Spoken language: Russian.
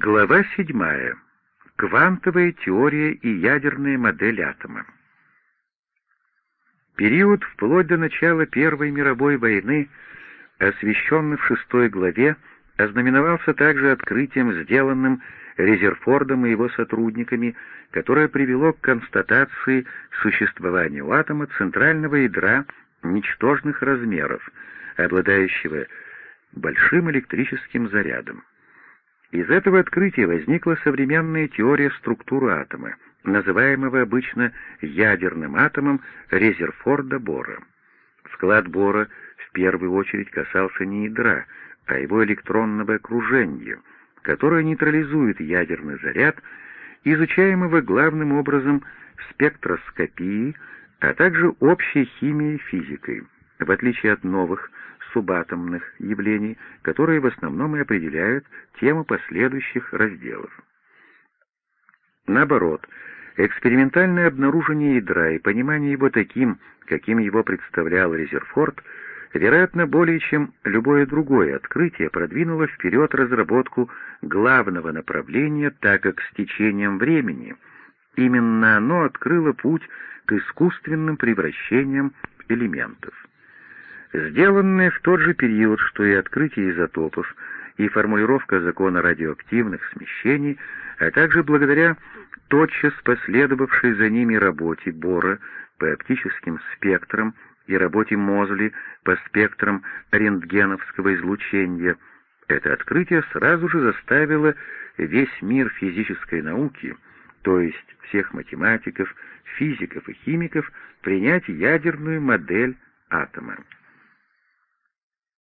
Глава 7. Квантовая теория и ядерная модель атома. Период вплоть до начала Первой мировой войны, освещенный в шестой главе, ознаменовался также открытием, сделанным Резерфордом и его сотрудниками, которое привело к констатации существования у атома центрального ядра ничтожных размеров, обладающего большим электрическим зарядом. Из этого открытия возникла современная теория структуры атома, называемого обычно ядерным атомом Резерфорда Бора. Склад Бора в первую очередь касался не ядра, а его электронного окружения, которое нейтрализует ядерный заряд, изучаемого главным образом спектроскопией, а также общей химией и физикой, в отличие от новых, субатомных явлений, которые в основном и определяют тему последующих разделов. Наоборот, экспериментальное обнаружение ядра и понимание его таким, каким его представлял Резерфорд, вероятно, более чем любое другое открытие продвинуло вперед разработку главного направления, так как с течением времени именно оно открыло путь к искусственным превращениям элементов. Сделанное в тот же период, что и открытие изотопов, и формулировка закона радиоактивных смещений, а также благодаря тотчас последовавшей за ними работе Бора по оптическим спектрам и работе Мозли по спектрам рентгеновского излучения, это открытие сразу же заставило весь мир физической науки, то есть всех математиков, физиков и химиков, принять ядерную модель атома.